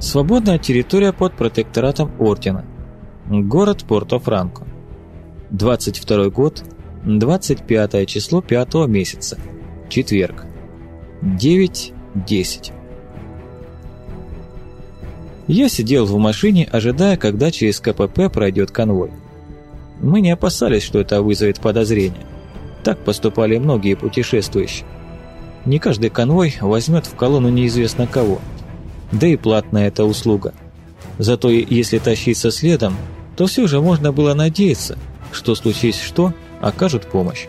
Свободная территория под протекторатом Ордена. Город Порто-Франко. 22 год, 25 число 5 месяца. Четверг. 9.10. Я сидел в машине, ожидая, когда через КПП пройдет конвой. Мы не опасались, что это вызовет подозрения. Так поступали многие путешествующие. Не каждый конвой возьмет в колонну неизвестно кого. Да и платная эта услуга. Зато если тащиться следом, то все же можно было надеяться, что случись что, окажут помощь.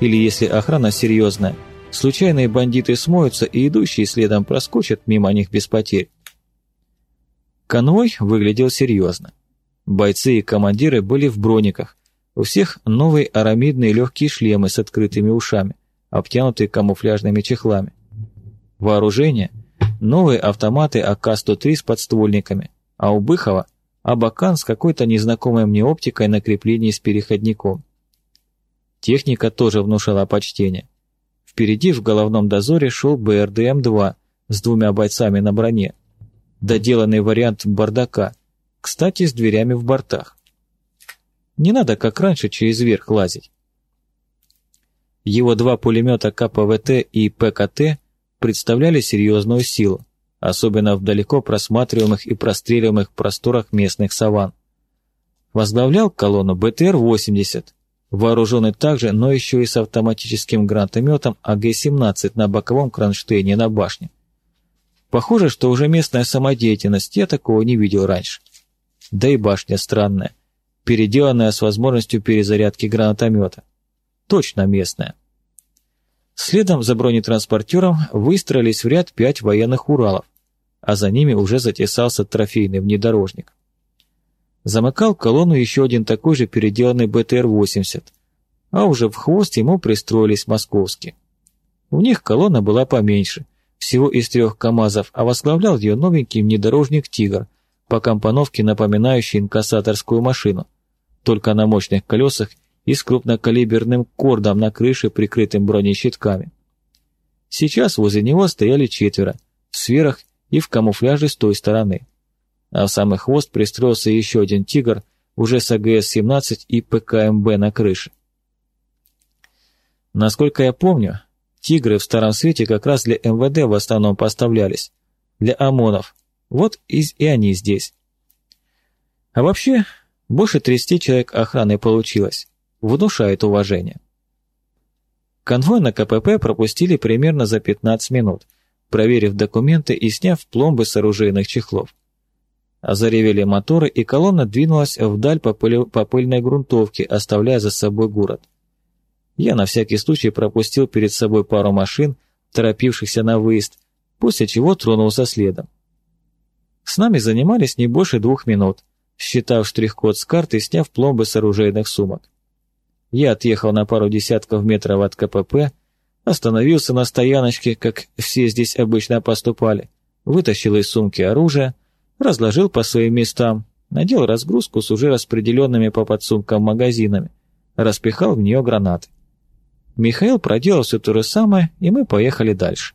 Или если охрана серьезная, случайные бандиты смоются и идущие следом проскочат мимо них без потерь. Конвой выглядел серьезно. Бойцы и командиры были в брониках, у всех новые арамидные легкие шлемы с открытыми ушами, обтянутые камуфляжными чехлами. Вооружение – новые автоматы АК-103 с подствольниками, а у Быхова – Абакан с какой-то незнакомой мне оптикой на креплении с переходником. Техника тоже внушала почтение. Впереди в головном дозоре шел БРДМ-2 с двумя бойцами на броне. Доделанный вариант бардака, кстати, с дверями в бортах. Не надо, как раньше, через верх лазить. Его два пулемета КПВТ и ПКТ представляли серьезную силу, особенно в далеко просматриваемых и простреливаемых просторах местных саван. Возглавлял колонну БТР-80, вооруженный также, но еще и с автоматическим гранатометом АГ-17 на боковом кронштейне на башне. Похоже, что уже местная самодеятельность, я такого не видел раньше. Да и башня странная переделанная с возможностью перезарядки гранатомета. Точно местная. Следом за бронетранспортером выстроились в ряд пять военных Уралов, а за ними уже затесался трофейный внедорожник. Замыкал колонну еще один такой же переделанный БТР-80, а уже в хвост ему пристроились московские. У них колонна была поменьше, всего из трех КАМАЗов, а возглавлял ее новенький внедорожник «Тигр», по компоновке напоминающий инкассаторскую машину, только на мощных колесах и с крупнокалиберным кордом на крыше, прикрытым бронещитками. Сейчас возле него стояли четверо, в сферах и в камуфляже с той стороны. А в самый хвост пристроился еще один «Тигр», уже с АГС-17 и ПКМБ на крыше. Насколько я помню, «Тигры» в Старом Свете как раз для МВД в основном поставлялись, для ОМОНов, вот и, и они здесь. А вообще, больше 30 человек охраны получилось. Внушает уважение. Конвой на КПП пропустили примерно за 15 минут, проверив документы и сняв пломбы с оружейных чехлов. Заревели моторы, и колонна двинулась вдаль по, пыль, по пыльной грунтовке, оставляя за собой город. Я на всякий случай пропустил перед собой пару машин, торопившихся на выезд, после чего тронулся следом. С нами занимались не больше двух минут, считав штрих-код с карты и сняв пломбы с оружейных сумок. Я отъехал на пару десятков метров от КПП, остановился на стояночке, как все здесь обычно поступали, вытащил из сумки оружие, разложил по своим местам, надел разгрузку с уже распределенными по подсумкам магазинами, распихал в нее гранаты. Михаил проделал все то же самое, и мы поехали дальше.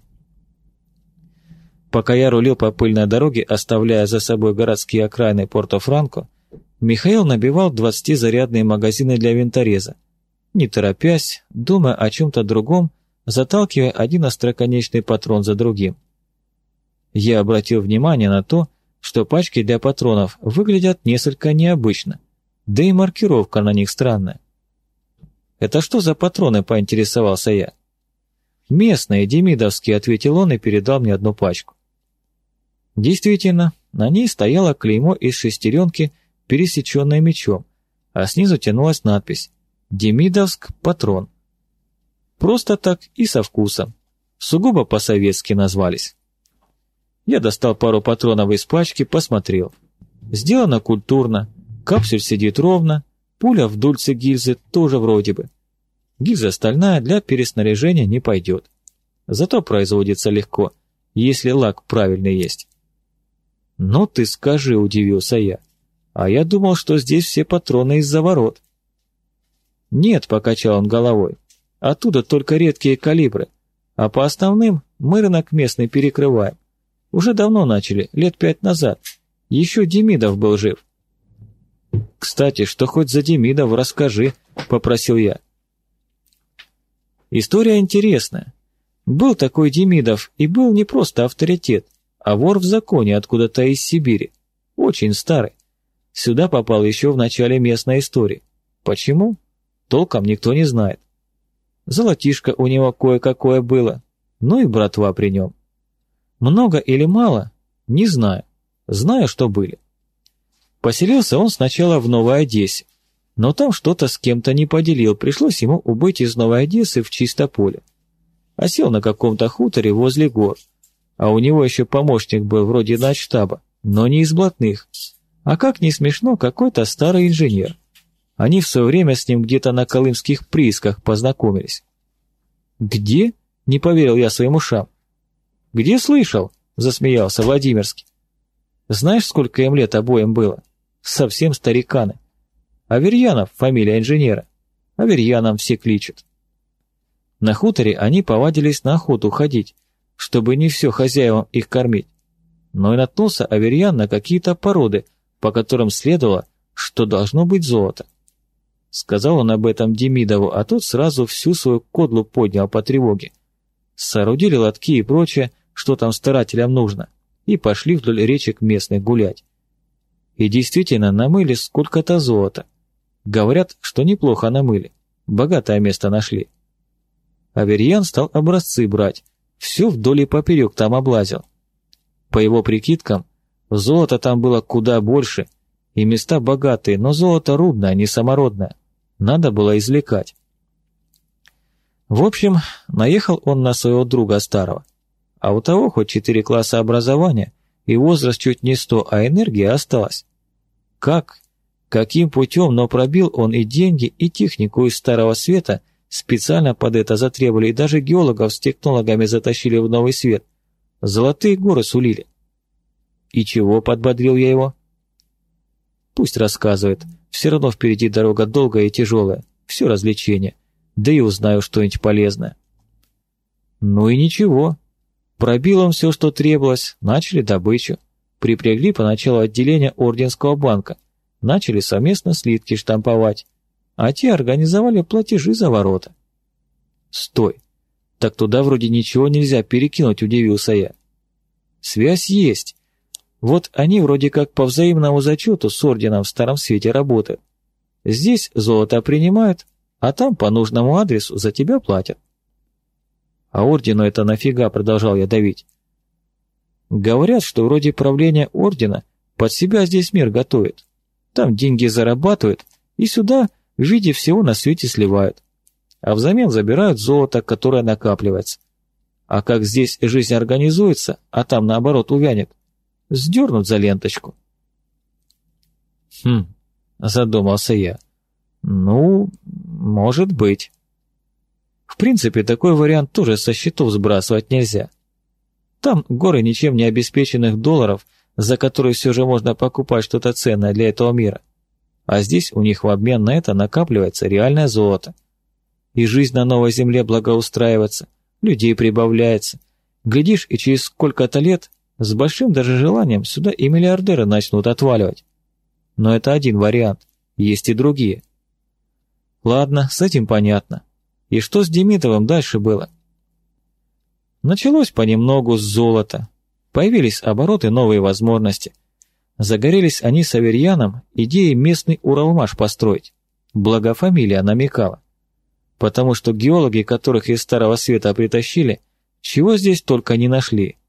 Пока я рулил по пыльной дороге, оставляя за собой городские окраины Порто-Франко, Михаил набивал 20-зарядные магазины для винтореза. Не торопясь, думая о чем-то другом, заталкивая один остроконечный патрон за другим. Я обратил внимание на то, что пачки для патронов выглядят несколько необычно, да и маркировка на них странная. «Это что за патроны?» – поинтересовался я. «Местные, демидовские», – ответил он и передал мне одну пачку. Действительно, на ней стояло клеймо из шестеренки, пересеченное мечом, а снизу тянулась надпись «Демидовск патрон». Просто так и со вкусом. Сугубо по-советски назвались. Я достал пару патронов из пачки, посмотрел. Сделано культурно, капсуль сидит ровно, пуля в дульце гильзы тоже вроде бы. Гильза стальная для переснаряжения не пойдет. Зато производится легко, если лак правильный есть. «Ну ты скажи», — удивился я. «А я думал, что здесь все патроны из-за ворот». «Нет», — покачал он головой. «Оттуда только редкие калибры, а по основным мы рынок местный перекрываем. Уже давно начали, лет пять назад. Еще Демидов был жив. «Кстати, что хоть за Демидов расскажи», — попросил я. История интересная. Был такой Демидов, и был не просто авторитет, а вор в законе откуда-то из Сибири. Очень старый. Сюда попал еще в начале местной истории. Почему? Толком никто не знает. Золотишко у него кое-какое было, ну и братва при нем. Много или мало? Не знаю. Знаю, что были. Поселился он сначала в Новой Одессе, но там что-то с кем-то не поделил, пришлось ему убыть из Новой Одессы в Чистополе. Осел на каком-то хуторе возле гор, а у него еще помощник был вроде начштаба, но не из блатных, а как не смешно, какой-то старый инженер. Они в свое время с ним где-то на колымских приисках познакомились. «Где?» — не поверил я своим ушам. «Где слышал?» — засмеялся Владимирский. «Знаешь, сколько им лет обоим было? Совсем стариканы. Аверьянов — фамилия инженера. Аверьяном все кличут». На хуторе они повадились на охоту ходить, чтобы не все хозяевам их кормить. Но и наткнулся Аверьян на какие-то породы, по которым следовало, что должно быть золото. Сказал он об этом Демидову, а тот сразу всю свою кодлу поднял по тревоге. Соорудили лотки и прочее, что там старателям нужно, и пошли вдоль речек местных гулять. И действительно намыли сколько-то золота. Говорят, что неплохо намыли, богатое место нашли. Аверьян стал образцы брать, все вдоль и поперек там облазил. По его прикидкам, золота там было куда больше, и места богатые, но золото рудное, а не самородное. Надо было извлекать. В общем, наехал он на своего друга старого. А у того хоть четыре класса образования, и возраст чуть не сто, а энергия осталась. Как? Каким путем, но пробил он и деньги, и технику из Старого Света, специально под это затребовали, и даже геологов с технологами затащили в Новый Свет. Золотые горы сулили. И чего подбодрил я его? Пусть рассказывает. Все равно впереди дорога долгая и тяжелая. Все развлечение. Да и узнаю что-нибудь полезное. Ну и ничего. Пробил он все, что требовалось, начали добычу. Припрягли поначалу отделение Орденского банка. Начали совместно слитки штамповать. А те организовали платежи за ворота. Стой. Так туда вроде ничего нельзя перекинуть, удивился я. Связь есть. Вот они вроде как по взаимному зачету с орденом в Старом Свете работают. Здесь золото принимают, а там по нужному адресу за тебя платят. А ордену это нафига, продолжал я давить. Говорят, что вроде правления ордена под себя здесь мир готовит. Там деньги зарабатывают и сюда в виде всего на свете сливают. А взамен забирают золото, которое накапливается. А как здесь жизнь организуется, а там наоборот увянет, Сдернут за ленточку. Хм, задумался я. Ну, может быть. В принципе, такой вариант тоже со счетов сбрасывать нельзя. Там горы ничем не обеспеченных долларов, за которые все же можно покупать что-то ценное для этого мира. А здесь у них в обмен на это накапливается реальное золото. И жизнь на новой земле благоустраивается, людей прибавляется. Глядишь, и через сколько-то лет с большим даже желанием сюда и миллиардеры начнут отваливать. Но это один вариант, есть и другие. Ладно, с этим понятно. И что с Демидовым дальше было? Началось понемногу с золота. Появились обороты, новые возможности. Загорелись они с Аверьяном идеей местный Уралмаш построить. Благо фамилия намекала. Потому что геологи, которых из Старого Света притащили, чего здесь только не нашли –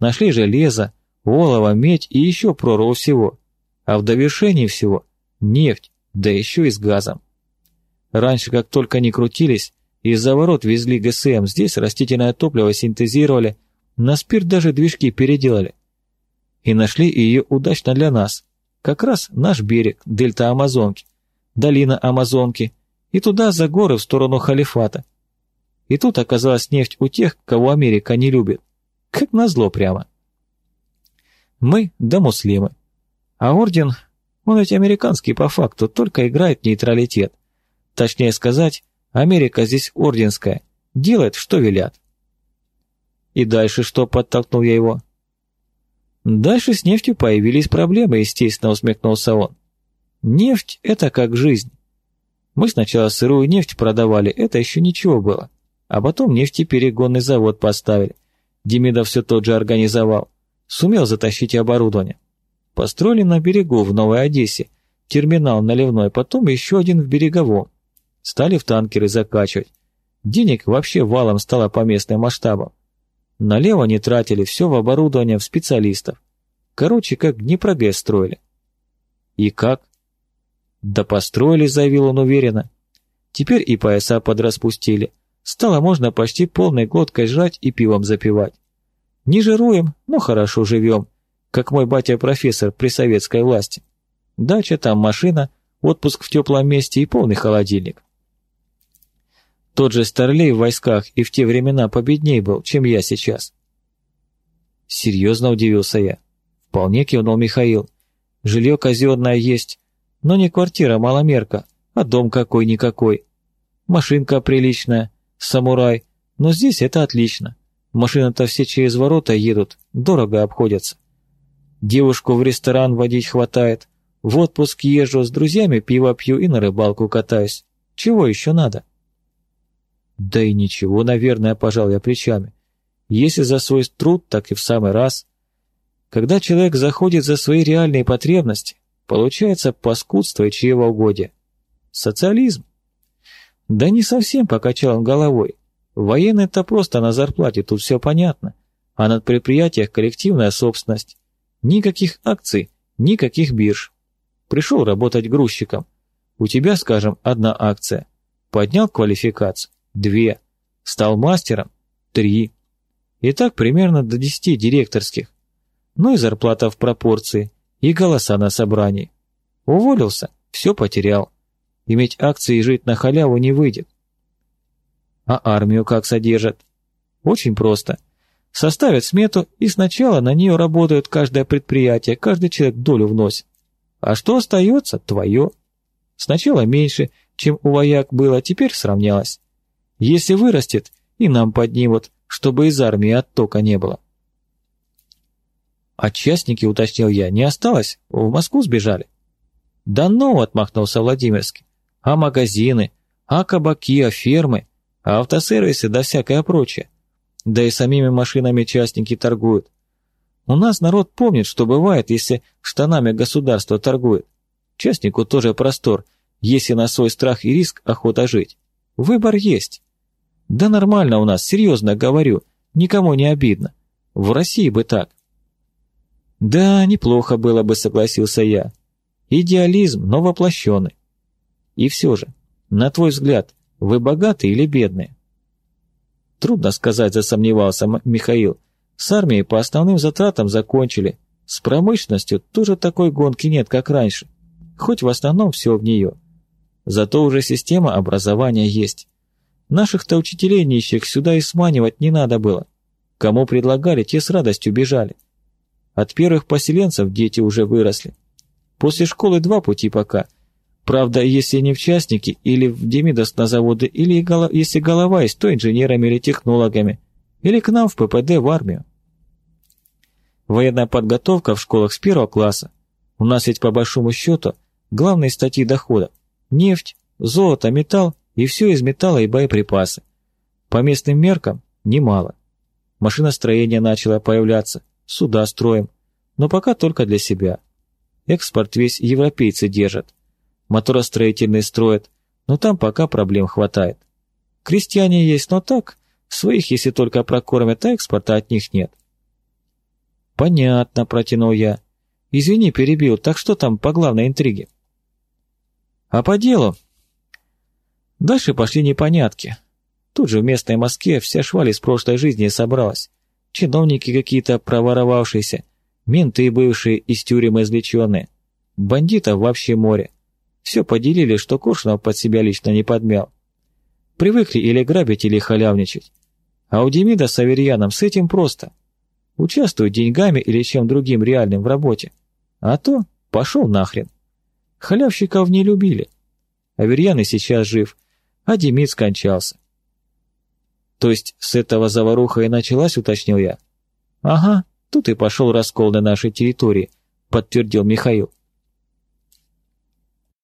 Нашли железо, олово, медь и еще прорву всего. А в довершении всего – нефть, да еще и с газом. Раньше, как только они крутились, из-за ворот везли ГСМ, здесь растительное топливо синтезировали, на спирт даже движки переделали. И нашли ее удачно для нас. Как раз наш берег, дельта Амазонки, долина Амазонки, и туда за горы в сторону халифата. И тут оказалась нефть у тех, кого Америка не любит. Как назло прямо. Мы да муслимы. А орден, он ведь американский по факту, только играет нейтралитет. Точнее сказать, Америка здесь орденская, делает, что велят. И дальше что, подтолкнул я его? Дальше с нефтью появились проблемы, естественно, усмехнулся он. Нефть – это как жизнь. Мы сначала сырую нефть продавали, это еще ничего было. А потом нефтеперегонный завод поставили. Демидов все тот же организовал. Сумел затащить оборудование. Построили на берегу в Новой Одессе. Терминал наливной, потом еще один в береговом. Стали в танкеры закачивать. Денег вообще валом стало по местным масштабам. Налево не тратили, все в оборудование, в специалистов. Короче, как Днепрогэс строили. И как? Да построили, заявил он уверенно. Теперь и пояса подраспустили. Стало можно почти полной глоткой жрать и пивом запивать. Не жируем, но хорошо живем, как мой батя-профессор при советской власти. Дача там, машина, отпуск в теплом месте и полный холодильник. Тот же Старлей в войсках и в те времена победней был, чем я сейчас. Серьезно удивился я. Вполне кивнул Михаил. Жилье казенное есть, но не квартира маломерка, а дом какой-никакой. Машинка приличная, самурай, но здесь это отлично. Машины-то все через ворота едут, дорого обходятся. Девушку в ресторан водить хватает, в отпуск езжу, с друзьями пиво пью и на рыбалку катаюсь. Чего еще надо? Да и ничего, наверное, пожал я плечами. Если за свой труд, так и в самый раз. Когда человек заходит за свои реальные потребности, получается паскудство и чревоугодие. Социализм. Да не совсем покачал он головой. Военный-то просто на зарплате, тут все понятно. А на предприятиях коллективная собственность. Никаких акций, никаких бирж. Пришел работать грузчиком. У тебя, скажем, одна акция. Поднял квалификацию. Две. Стал мастером. Три. И так примерно до десяти директорских. Ну и зарплата в пропорции. И голоса на собрании. Уволился. Все потерял. Иметь акции и жить на халяву не выйдет. А армию как содержат? Очень просто. Составят смету, и сначала на нее работают каждое предприятие, каждый человек долю вносит. А что остается, твое. Сначала меньше, чем у вояк было, теперь сравнялось. Если вырастет, и нам поднимут, чтобы из армии оттока не было. А частники, уточнил я, не осталось? В Москву сбежали? Да ну, отмахнулся Владимирский. А магазины, а кабаки, а фермы, а автосервисы да всякое прочее. Да и самими машинами частники торгуют. У нас народ помнит, что бывает, если штанами государство торгует. Частнику тоже простор, если на свой страх и риск охота жить. Выбор есть. Да нормально у нас, серьезно говорю, никому не обидно. В России бы так. Да, неплохо было бы, согласился я. Идеализм, но воплощенный. И все же, на твой взгляд, вы богатые или бедные? Трудно сказать, засомневался Михаил. С армией по основным затратам закончили. С промышленностью тоже такой гонки нет, как раньше. Хоть в основном все в нее. Зато уже система образования есть. Наших-то учителей нищих сюда и сманивать не надо было. Кому предлагали, те с радостью бежали. От первых поселенцев дети уже выросли. После школы два пути пока – Правда, если не в частники или в Демидос на заводы, или если голова есть, то инженерами или технологами, или к нам в ППД в армию. Военная подготовка в школах с первого класса. У нас ведь по большому счету главные статьи дохода – нефть, золото, металл и все из металла и боеприпасы. По местным меркам – немало. Машиностроение начало появляться, суда строим, но пока только для себя. Экспорт весь европейцы держат – моторостроительные строят, но там пока проблем хватает. Крестьяне есть, но так, своих, если только прокормят, а экспорта от них нет. Понятно, протянул я. Извини, перебил, так что там по главной интриге? А по делу? Дальше пошли непонятки. Тут же в местной Москве вся шваль из прошлой жизни собралась. Чиновники какие-то проворовавшиеся, менты бывшие из тюрем извлеченные, бандитов вообще море. Все поделили, что Коршунов под себя лично не подмял. Привыкли или грабить, или халявничать. А у Демида с Аверьяном с этим просто. Участвуют деньгами или чем другим реальным в работе. А то пошел нахрен. Халявщиков не любили. Аверьян и сейчас жив, а Демид скончался. То есть с этого заваруха и началась, уточнил я. Ага, Тут и пошел раскол на нашей территории, подтвердил Михаил.